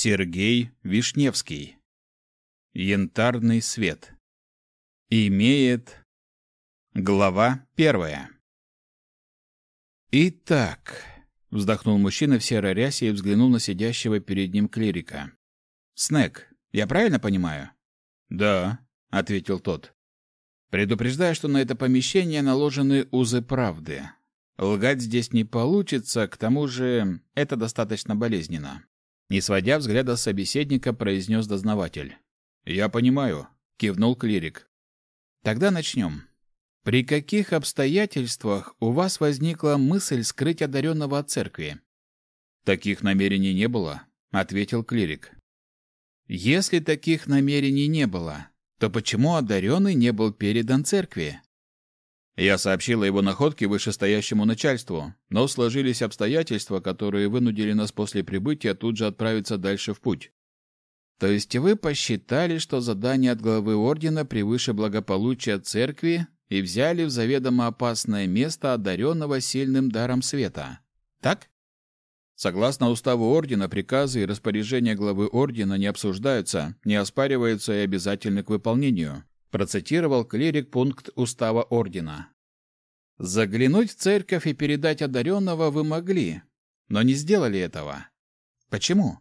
Сергей Вишневский. Янтарный свет. Имеет... Глава первая. «Итак», — вздохнул мужчина в серой рясе и взглянул на сидящего перед ним клирика. «Снег, я правильно понимаю?» «Да», — ответил тот. «Предупреждаю, что на это помещение наложены узы правды. Лгать здесь не получится, к тому же это достаточно болезненно. Не сводя взгляда с собеседника, произнес дознаватель. «Я понимаю», — кивнул клирик. «Тогда начнем. При каких обстоятельствах у вас возникла мысль скрыть одаренного от церкви?» «Таких намерений не было», — ответил клирик. «Если таких намерений не было, то почему одаренный не был передан церкви?» Я сообщил о его находке вышестоящему начальству, но сложились обстоятельства, которые вынудили нас после прибытия тут же отправиться дальше в путь. То есть вы посчитали, что задание от главы ордена превыше благополучия церкви и взяли в заведомо опасное место одаренного сильным даром света. Так? Согласно уставу ордена, приказы и распоряжения главы ордена не обсуждаются, не оспариваются и обязательны к выполнению процитировал клирик пункт устава ордена. Заглянуть в церковь и передать одаренного вы могли, но не сделали этого. Почему?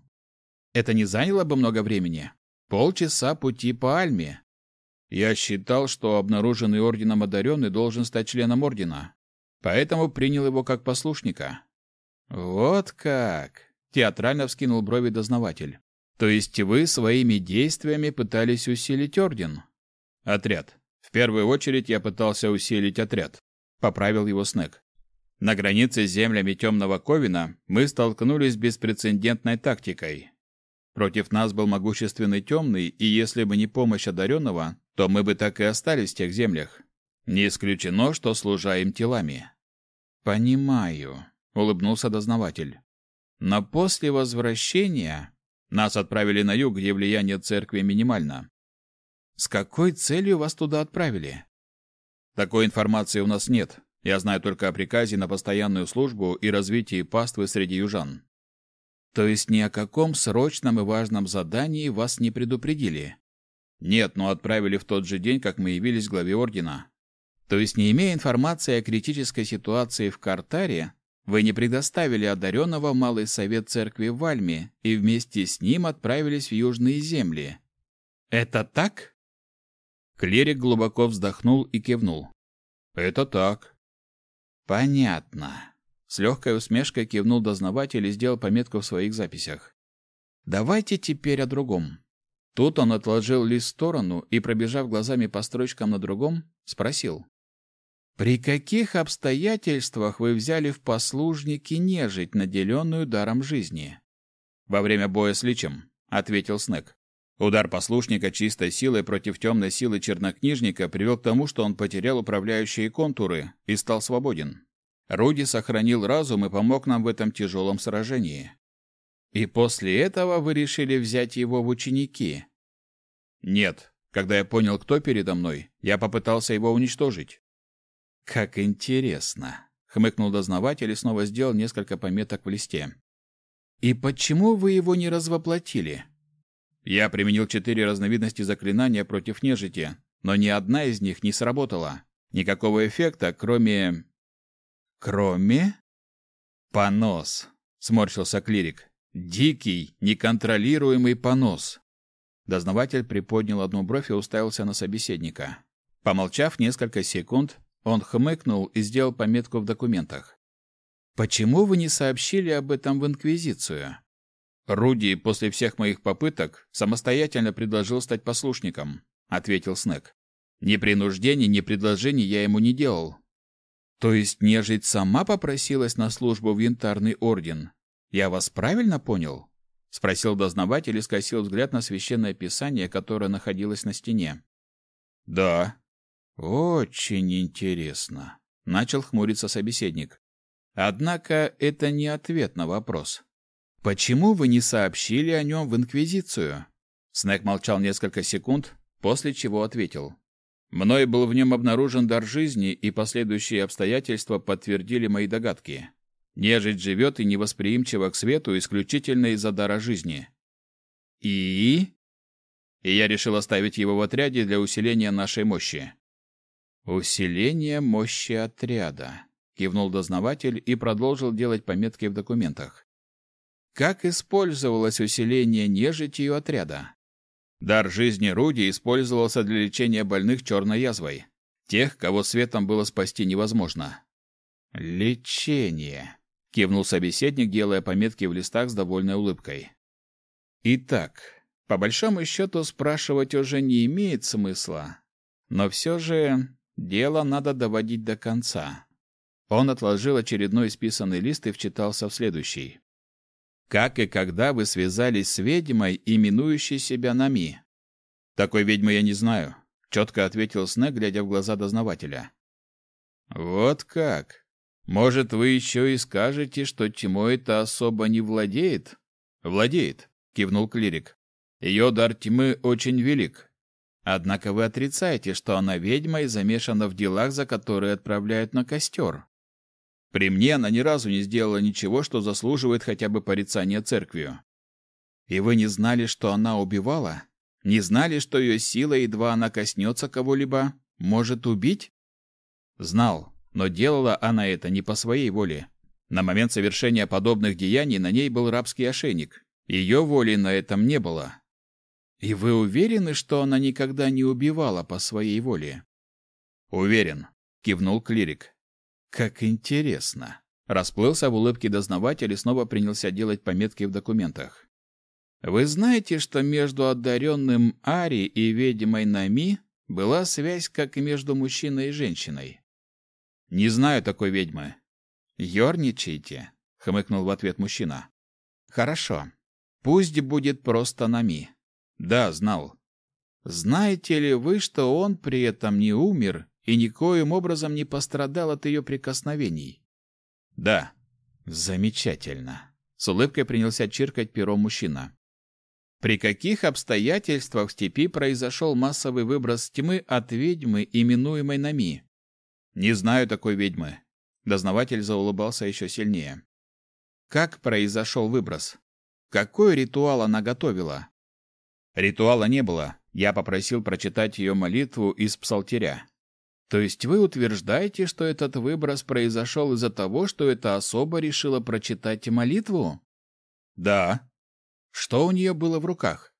Это не заняло бы много времени. Полчаса пути по Альме. Я считал, что обнаруженный орденом одаренный должен стать членом ордена, поэтому принял его как послушника. Вот как! Театрально вскинул брови дознаватель. То есть вы своими действиями пытались усилить орден? Отряд. В первую очередь я пытался усилить отряд. Поправил его Снег. На границе с землями Темного Ковина мы столкнулись с беспрецедентной тактикой. Против нас был могущественный Темный, и если бы не помощь одаренного, то мы бы так и остались в тех землях. Не исключено, что служа им телами. «Понимаю», — улыбнулся дознаватель. «Но после возвращения нас отправили на юг, где влияние церкви минимально. С какой целью вас туда отправили? Такой информации у нас нет. Я знаю только о приказе на постоянную службу и развитии паствы среди южан. То есть ни о каком срочном и важном задании вас не предупредили? Нет, но отправили в тот же день, как мы явились главе ордена. То есть, не имея информации о критической ситуации в Картаре, вы не предоставили одаренного Малый Совет Церкви в Вальме и вместе с ним отправились в Южные земли. Это так? Клерик глубоко вздохнул и кивнул. «Это так». «Понятно». С легкой усмешкой кивнул дознаватель и сделал пометку в своих записях. «Давайте теперь о другом». Тут он отложил лист в сторону и, пробежав глазами по строчкам на другом, спросил. «При каких обстоятельствах вы взяли в послужники нежить, наделенную даром жизни?» «Во время боя с личем», — ответил Снег. Удар послушника чистой силой против темной силы чернокнижника привел к тому, что он потерял управляющие контуры и стал свободен. Руди сохранил разум и помог нам в этом тяжелом сражении. И после этого вы решили взять его в ученики? Нет. Когда я понял, кто передо мной, я попытался его уничтожить. Как интересно, хмыкнул дознаватель и снова сделал несколько пометок в листе. И почему вы его не развоплотили? Я применил четыре разновидности заклинания против нежити, но ни одна из них не сработала. Никакого эффекта, кроме... Кроме? Понос, сморщился клирик. Дикий, неконтролируемый понос. Дознаватель приподнял одну бровь и уставился на собеседника. Помолчав несколько секунд, он хмыкнул и сделал пометку в документах. «Почему вы не сообщили об этом в Инквизицию?» Руди после всех моих попыток самостоятельно предложил стать послушником, ответил Снег. Ни принуждений, ни предложений я ему не делал. То есть нежить сама попросилась на службу в Янтарный орден. Я вас правильно понял? спросил дознаватель и скосил взгляд на священное писание, которое находилось на стене. Да. Очень интересно, начал хмуриться собеседник. Однако это не ответ на вопрос. Почему вы не сообщили о нем в инквизицию? Снег молчал несколько секунд, после чего ответил: Мной был в нем обнаружен дар жизни, и последующие обстоятельства подтвердили мои догадки. Нежить живет и невосприимчива к свету исключительно из-за дара жизни. И? И я решил оставить его в отряде для усиления нашей мощи. Усиление мощи отряда, кивнул дознаватель и продолжил делать пометки в документах. Как использовалось усиление нежитью отряда? Дар жизни Руди использовался для лечения больных черной язвой, тех, кого светом было спасти невозможно. Лечение, кивнул собеседник, делая пометки в листах с довольной улыбкой. Итак, по большому счету спрашивать уже не имеет смысла, но все же дело надо доводить до конца. Он отложил очередной исписанный лист и вчитался в следующий. Как и когда вы связались с ведьмой, именующей себя Нами? Такой ведьмы я не знаю, четко ответил Снег, глядя в глаза дознавателя. Вот как. Может, вы еще и скажете, что тьмой-то особо не владеет? Владеет, кивнул клирик. Ее дар тьмы очень велик. Однако вы отрицаете, что она ведьма и замешана в делах, за которые отправляют на костер. При мне она ни разу не сделала ничего, что заслуживает хотя бы порицания церковью. И вы не знали, что она убивала? Не знали, что ее сила, едва она коснется кого-либо, может убить? Знал, но делала она это не по своей воле. На момент совершения подобных деяний на ней был рабский ошейник. Ее воли на этом не было. И вы уверены, что она никогда не убивала по своей воле? Уверен, кивнул клирик. Как интересно. Расплылся в улыбке дознаватель и снова принялся делать пометки в документах. Вы знаете, что между одаренным Ари и ведьмой Нами была связь, как и между мужчиной и женщиной? Не знаю такой ведьмы. Ёрничайте, хмыкнул в ответ мужчина. Хорошо. Пусть будет просто Нами. Да, знал. Знаете ли вы, что он при этом не умер и никоим образом не пострадал от ее прикосновений. Да. Замечательно. С улыбкой принялся чиркать пером мужчина. При каких обстоятельствах в степи произошел массовый выброс тьмы от ведьмы, именуемой Нами? Не знаю такой ведьмы. Дознаватель заулыбался еще сильнее. Как произошел выброс? Какой ритуал она готовила? Ритуала не было. Я попросил прочитать ее молитву из псалтиря. То есть вы утверждаете, что этот выброс произошел из-за того, что эта особа решила прочитать молитву? Да. Что у нее было в руках?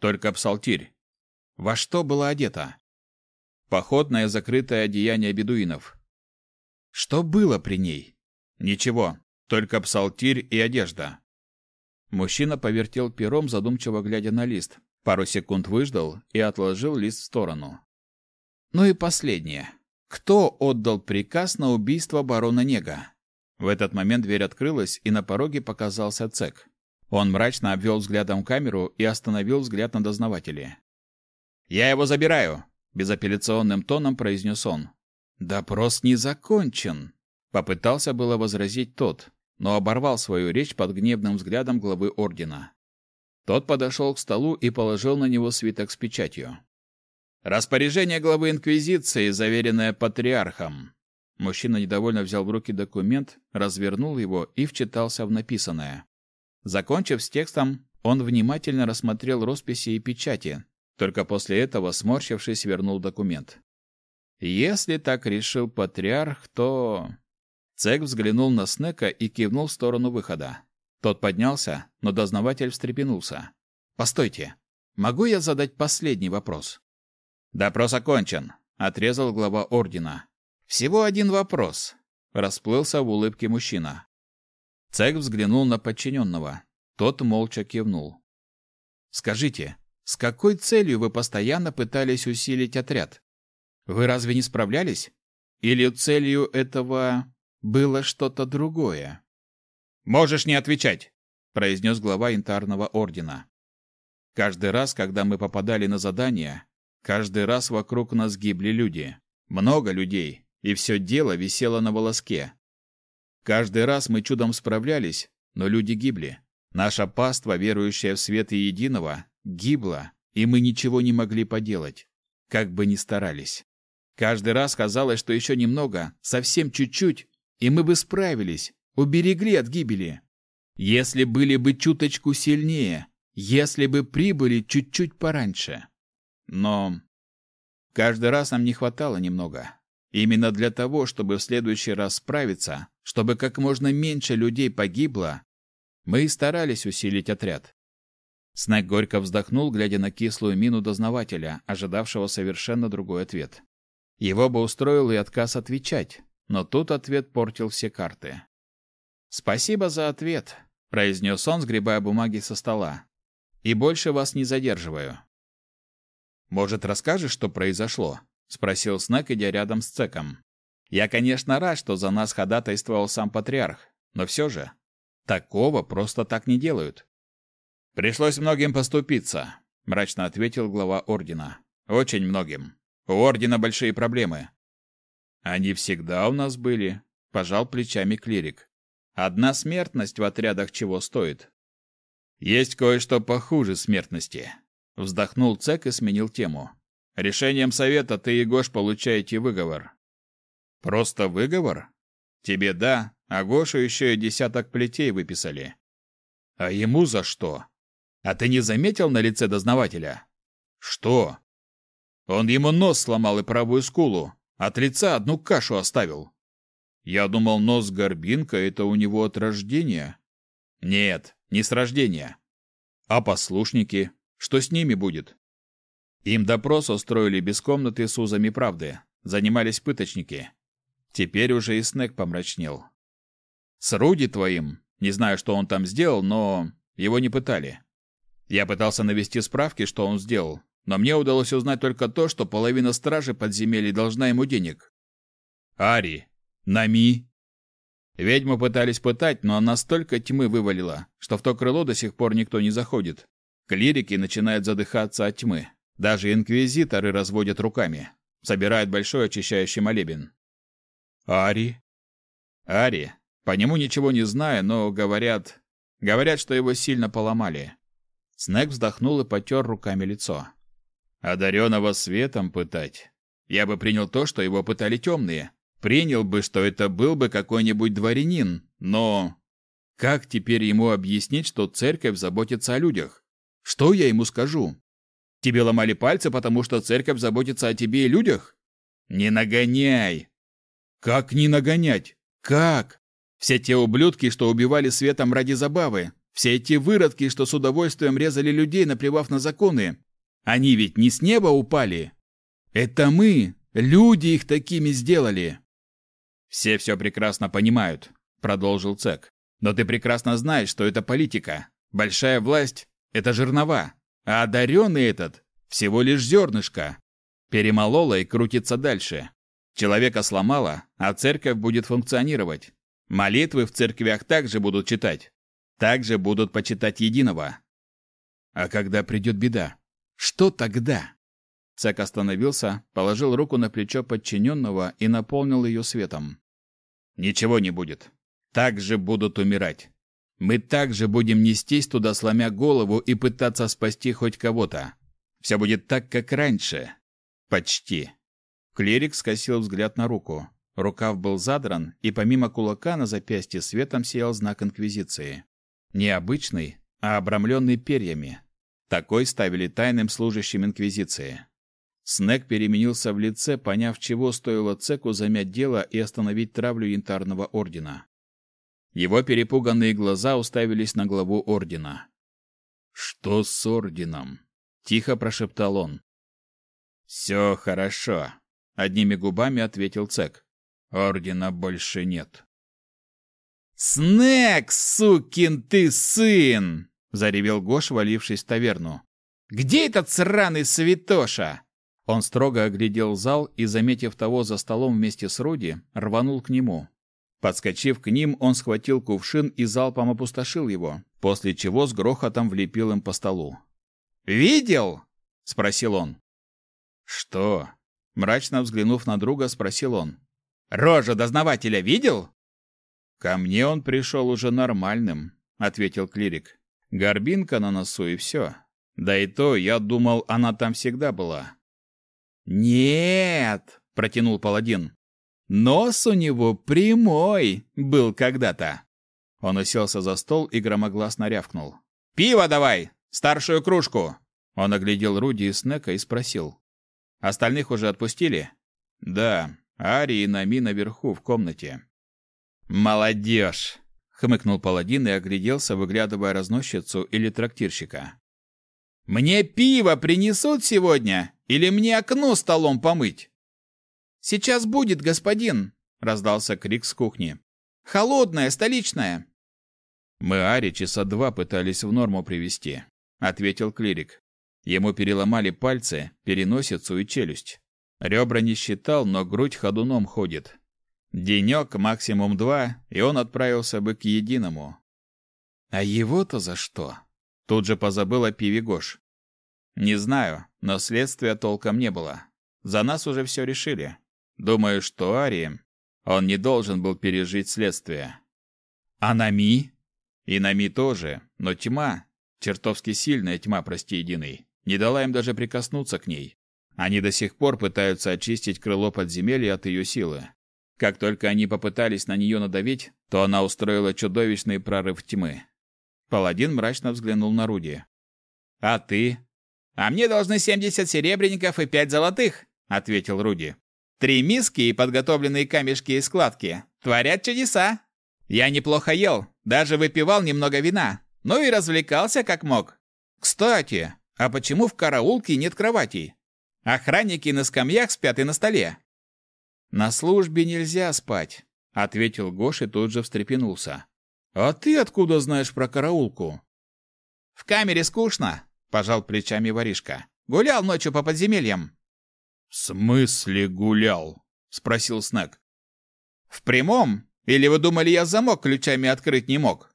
Только псалтирь. Во что была одета? Походное закрытое одеяние бедуинов. Что было при ней? Ничего, только псалтирь и одежда. Мужчина повертел пером, задумчиво глядя на лист. Пару секунд выждал и отложил лист в сторону. Ну и последнее. Кто отдал приказ на убийство барона Нега? В этот момент дверь открылась, и на пороге показался Цек. Он мрачно обвел взглядом камеру и остановил взгляд на дознавателя. «Я его забираю!» – безапелляционным тоном произнес он. «Допрос не закончен!» – попытался было возразить тот, но оборвал свою речь под гневным взглядом главы ордена. Тот подошел к столу и положил на него свиток с печатью. Распоряжение главы инквизиции, заверенное патриархом. Мужчина недовольно взял в руки документ, развернул его и вчитался в написанное. Закончив с текстом, он внимательно рассмотрел росписи и печати, только после этого, сморщившись, вернул документ. Если так решил патриарх, то Цек взглянул на Снека и кивнул в сторону выхода. Тот поднялся, но дознаватель встрепенулся. Постойте. Могу я задать последний вопрос? Допрос окончен, отрезал глава ордена. Всего один вопрос, расплылся в улыбке мужчина. Цек взглянул на подчиненного. Тот молча кивнул. Скажите, с какой целью вы постоянно пытались усилить отряд? Вы разве не справлялись? Или целью этого было что-то другое? Можешь не отвечать, произнес глава янтарного ордена. Каждый раз, когда мы попадали на задание, Каждый раз вокруг нас гибли люди. Много людей, и все дело висело на волоске. Каждый раз мы чудом справлялись, но люди гибли. Наша паства, верующая в свет и единого, гибла, и мы ничего не могли поделать, как бы ни старались. Каждый раз казалось, что еще немного, совсем чуть-чуть, и мы бы справились, уберегли от гибели. Если были бы чуточку сильнее, Если бы прибыли чуть-чуть пораньше. Но каждый раз нам не хватало немного. Именно для того, чтобы в следующий раз справиться, чтобы как можно меньше людей погибло, мы и старались усилить отряд. Снег горько вздохнул, глядя на кислую мину дознавателя, ожидавшего совершенно другой ответ. Его бы устроил и отказ отвечать, но тут ответ портил все карты. «Спасибо за ответ», — произнес он, сгребая бумаги со стола. «И больше вас не задерживаю». «Может, расскажешь, что произошло?» — спросил Снег, идя рядом с Цеком. «Я, конечно, рад, что за нас ходатайствовал сам патриарх, но все же такого просто так не делают». «Пришлось многим поступиться», — мрачно ответил глава ордена. «Очень многим. У ордена большие проблемы». «Они всегда у нас были», — пожал плечами клирик. «Одна смертность в отрядах чего стоит?» «Есть кое-что похуже смертности», — вздохнул Цек и сменил тему. «Решением совета ты и Гош получаете выговор». «Просто выговор? Тебе да, а Гошу еще и десяток плетей выписали». «А ему за что?» А ты не заметил на лице дознавателя? Что? Он ему нос сломал и правую скулу, от лица одну кашу оставил. Я думал, нос горбинка это у него от рождения. Нет, не с рождения. А послушники, что с ними будет? Им допрос устроили без комнаты с узами правды. Занимались пыточники. Теперь уже и Снег помрачнел. С Руди твоим, не знаю, что он там сделал, но его не пытали. Я пытался навести справки, что он сделал, но мне удалось узнать только то, что половина стражи подземелья должна ему денег. Ари, Нами. Ведьму пытались пытать, но она столько тьмы вывалила, что в то крыло до сих пор никто не заходит. Клирики начинают задыхаться от тьмы. Даже инквизиторы разводят руками. Собирают большой очищающий молебен. Ари? Ари. По нему ничего не знаю, но говорят... Говорят, что его сильно поломали. Снег вздохнул и потер руками лицо. Одаренного светом пытать. Я бы принял то, что его пытали темные. Принял бы, что это был бы какой-нибудь дворянин, но... Как теперь ему объяснить, что церковь заботится о людях? Что я ему скажу? Тебе ломали пальцы, потому что церковь заботится о тебе и людях? Не нагоняй! Как не нагонять? Как? Все те ублюдки, что убивали светом ради забавы, все эти выродки, что с удовольствием резали людей, наплевав на законы, они ведь не с неба упали. Это мы, люди их такими сделали. Все все прекрасно понимают, продолжил Цек. Но ты прекрасно знаешь, что это политика. Большая власть – это жернова, а одаренный этот – всего лишь зернышко. Перемолола и крутится дальше. Человека сломала, а церковь будет функционировать. Молитвы в церквях также будут читать также будут почитать единого. А когда придет беда, что тогда? Цек остановился, положил руку на плечо подчиненного и наполнил ее светом. Ничего не будет. Так же будут умирать. Мы также будем нестись туда, сломя голову и пытаться спасти хоть кого-то. Все будет так, как раньше. Почти. Клерик скосил взгляд на руку. Рукав был задран, и помимо кулака на запястье светом сиял знак Инквизиции. Не обычный, а обрамленный перьями. Такой ставили тайным служащим Инквизиции. Снег переменился в лице, поняв, чего стоило Цеку замять дело и остановить травлю Янтарного Ордена. Его перепуганные глаза уставились на главу Ордена. «Что с Орденом?» — тихо прошептал он. «Все хорошо», — одними губами ответил Цек. «Ордена больше нет». «Снег, сукин ты сын!» — заревел Гош, валившись в таверну. «Где этот сраный святоша?» Он строго оглядел зал и, заметив того за столом вместе с Руди, рванул к нему. Подскочив к ним, он схватил кувшин и залпом опустошил его, после чего с грохотом влепил им по столу. «Видел?» — спросил он. «Что?» — мрачно взглянув на друга, спросил он. «Рожу дознавателя видел?» «Ко мне он пришел уже нормальным», — ответил клирик. «Горбинка на носу и все. Да и то, я думал, она там всегда была». «Нет», — протянул паладин. «Нос у него прямой был когда-то». Он уселся за стол и громогласно рявкнул. «Пиво давай! Старшую кружку!» Он оглядел Руди и Снека и спросил. «Остальных уже отпустили?» «Да, Ари и Нами наверху в комнате». «Молодежь!» — хмыкнул паладин и огляделся, выглядывая разносчицу или трактирщика. «Мне пиво принесут сегодня или мне окно столом помыть?» «Сейчас будет, господин!» — раздался крик с кухни. «Холодное, столичное!» «Мы Ари часа два пытались в норму привести», — ответил клирик. Ему переломали пальцы, переносицу и челюсть. Ребра не считал, но грудь ходуном ходит. Денек, максимум два, и он отправился бы к единому. А его-то за что? Тут же позабыл о пиве Гош. Не знаю, но следствия толком не было. За нас уже все решили. Думаю, что Ари... Он не должен был пережить следствие. А Нами? И Нами тоже, но тьма, чертовски сильная тьма, прости, единый, не дала им даже прикоснуться к ней. Они до сих пор пытаются очистить крыло подземелья от ее силы. Как только они попытались на нее надавить, то она устроила чудовищный прорыв тьмы. Паладин мрачно взглянул на Руди. «А ты?» «А мне должны семьдесят серебряников и пять золотых», — ответил Руди. Три миски и подготовленные камешки и складки творят чудеса. Я неплохо ел, даже выпивал немного вина, ну и развлекался как мог. Кстати, а почему в караулке нет кроватей? Охранники на скамьях спят и на столе. На службе нельзя спать, ответил Гош и тут же встрепенулся. А ты откуда знаешь про караулку? В камере скучно, пожал плечами воришка. Гулял ночью по подземельям. «В смысле гулял?» — спросил Снег. «В прямом? Или вы думали, я замок ключами открыть не мог?»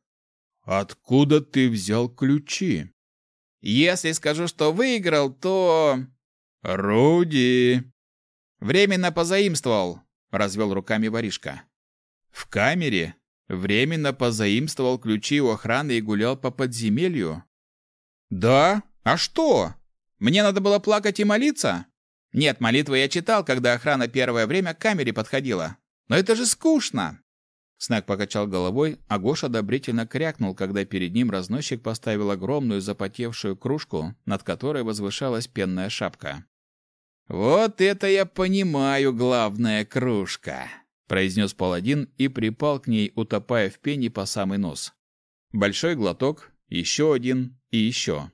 «Откуда ты взял ключи?» «Если скажу, что выиграл, то...» «Руди!» «Временно позаимствовал», — развел руками воришка. «В камере? Временно позаимствовал ключи у охраны и гулял по подземелью?» «Да? А что? Мне надо было плакать и молиться?» Нет, молитвы я читал, когда охрана первое время к камере подходила. Но это же скучно. Снег покачал головой, а Гош одобрительно крякнул, когда перед ним разносчик поставил огромную запотевшую кружку, над которой возвышалась пенная шапка. «Вот это я понимаю, главная кружка!» — произнес паладин и припал к ней, утопая в пене по самый нос. Большой глоток, еще один и еще.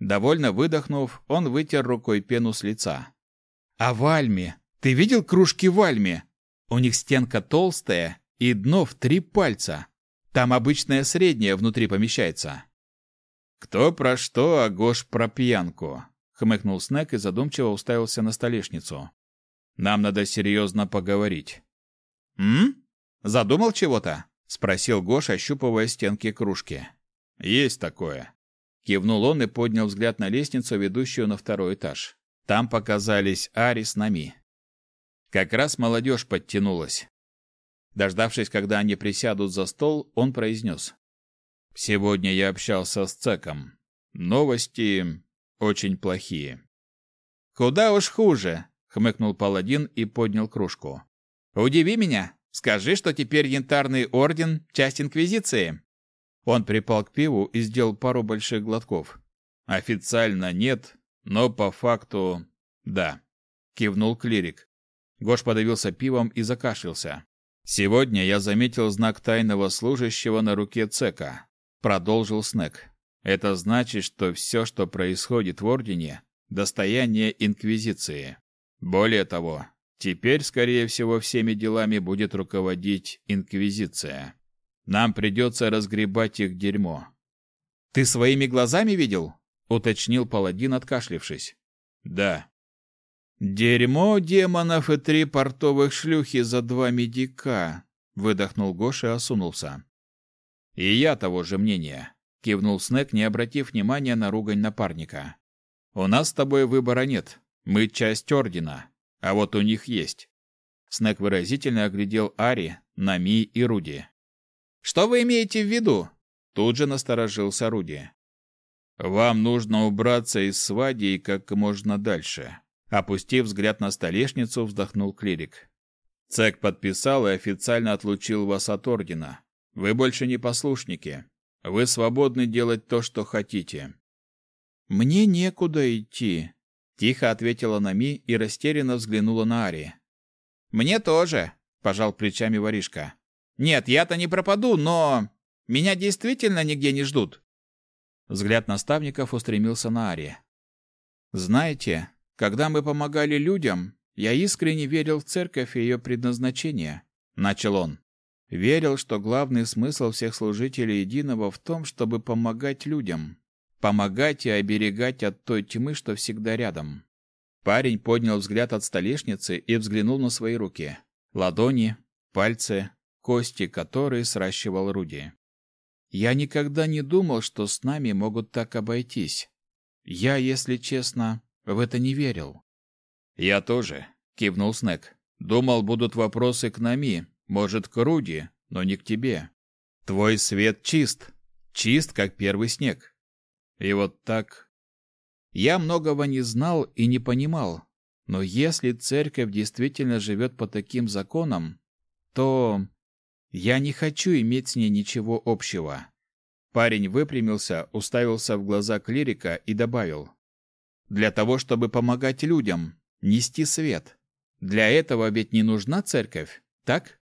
Довольно выдохнув, он вытер рукой пену с лица. А вальме? Ты видел кружки вальме? У них стенка толстая и дно в три пальца. Там обычная средняя внутри помещается. Кто про что, а Гош про пьянку, хмыкнул Снег и задумчиво уставился на столешницу. Нам надо серьезно поговорить. М? Задумал чего-то? спросил Гош, ощупывая стенки кружки. Есть такое. Кивнул он и поднял взгляд на лестницу, ведущую на второй этаж. Там показались Ари с Нами. Как раз молодежь подтянулась. Дождавшись, когда они присядут за стол, он произнес. «Сегодня я общался с Цеком. Новости очень плохие». «Куда уж хуже», — хмыкнул паладин и поднял кружку. «Удиви меня. Скажи, что теперь Янтарный Орден — часть Инквизиции». Он припал к пиву и сделал пару больших глотков. «Официально нет, но по факту да, кивнул клирик. Гош подавился пивом и закашлялся. Сегодня я заметил знак тайного служащего на руке Цека, продолжил Снег. Это значит, что все, что происходит в ордене, достояние инквизиции. Более того, теперь, скорее всего, всеми делами будет руководить инквизиция. Нам придется разгребать их дерьмо. Ты своими глазами видел? Уточнил паладин, откашлившись. Да. Дерьмо демонов и три портовых шлюхи за два медика, выдохнул Гоша и осунулся. И я того же мнения, кивнул Снег, не обратив внимания на ругань напарника. У нас с тобой выбора нет. Мы часть ордена, а вот у них есть. Снег выразительно оглядел Ари, Нами и Руди. Что вы имеете в виду? Тут же насторожился Руди. Вам нужно убраться из свадьи как можно дальше. Опустив взгляд на столешницу, вздохнул клирик. Цек подписал и официально отлучил вас от ордена. Вы больше не послушники. Вы свободны делать то, что хотите. Мне некуда идти, тихо ответила Нами и растерянно взглянула на Ари. Мне тоже, пожал плечами воришка. Нет, я-то не пропаду, но меня действительно нигде не ждут. Взгляд наставников устремился на Ари. Знаете, когда мы помогали людям, я искренне верил в церковь и ее предназначение, начал он. Верил, что главный смысл всех служителей единого в том, чтобы помогать людям, помогать и оберегать от той тьмы, что всегда рядом. Парень поднял взгляд от столешницы и взглянул на свои руки. Ладони, пальцы, кости, которые сращивал Руди. Я никогда не думал, что с нами могут так обойтись. Я, если честно, в это не верил. Я тоже, кивнул Снег. Думал, будут вопросы к Нами, может, к Руди, но не к тебе. Твой свет чист, чист, как первый снег. И вот так... Я многого не знал и не понимал, но если церковь действительно живет по таким законам, то я не хочу иметь с ней ничего общего. Парень выпрямился, уставился в глаза клирика и добавил: Для того, чтобы помогать людям, нести свет. Для этого ведь не нужна церковь, так?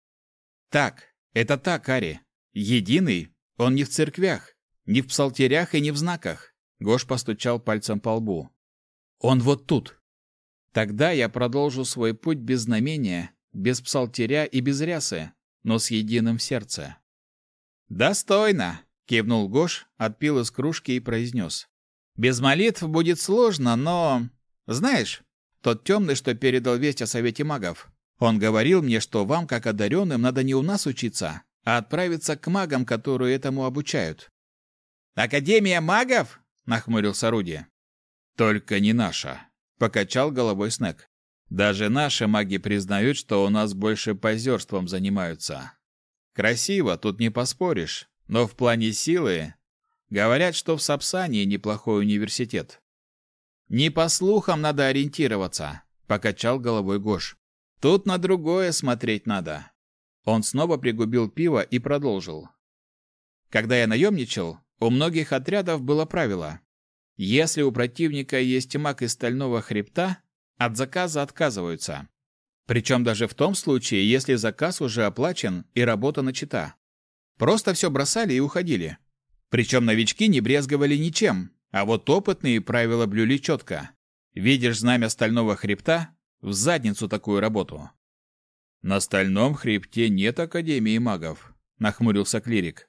Так, это так, Ари. Единый, он не в церквях, не в псалтерях и не в знаках. Гош постучал пальцем по лбу. Он вот тут. Тогда я продолжу свой путь без знамения, без псалтеря и без рясы, но с единым сердцем. Достойно, кивнул Гош, отпил из кружки и произнес. Без молитв будет сложно, но знаешь, тот темный, что передал весть о совете магов, он говорил мне, что вам, как одаренным, надо не у нас учиться, а отправиться к магам, которые этому обучают. Академия магов? нахмурился Руди. Только не наша, покачал головой Снег. Даже наши маги признают, что у нас больше позерством занимаются. Красиво, тут не поспоришь, но в плане силы говорят, что в Сапсании неплохой университет. Не по слухам надо ориентироваться, покачал головой Гош. Тут на другое смотреть надо. Он снова пригубил пиво и продолжил. Когда я наемничал, у многих отрядов было правило: если у противника есть маг из стального хребта, от заказа отказываются. Причем даже в том случае, если заказ уже оплачен и работа начата. Просто все бросали и уходили. Причем новички не брезговали ничем, а вот опытные правила блюли четко. Видишь знамя стального хребта, в задницу такую работу. На стальном хребте нет академии магов, нахмурился клирик.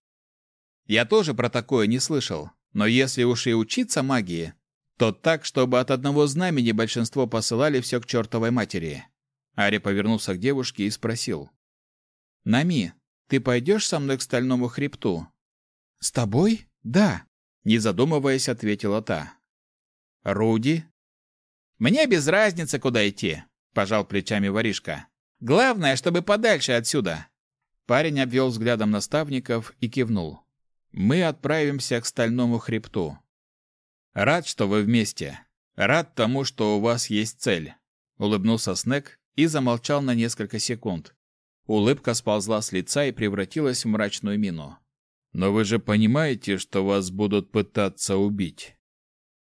Я тоже про такое не слышал, но если уж и учиться магии, то так, чтобы от одного знамени большинство посылали все к чертовой матери. Ари повернулся к девушке и спросил: "Нами, ты пойдешь со мной к стальному хребту?" "С тобой?" "Да", не задумываясь, ответила та. "Руди?" Мне без разницы, куда идти, пожал плечами воришка. Главное, чтобы подальше отсюда. Парень обвел взглядом наставников и кивнул. Мы отправимся к стальному хребту. Рад, что вы вместе. Рад тому, что у вас есть цель. Улыбнулся Снег и замолчал на несколько секунд. Улыбка сползла с лица и превратилась в мрачную мину. Но вы же понимаете, что вас будут пытаться убить.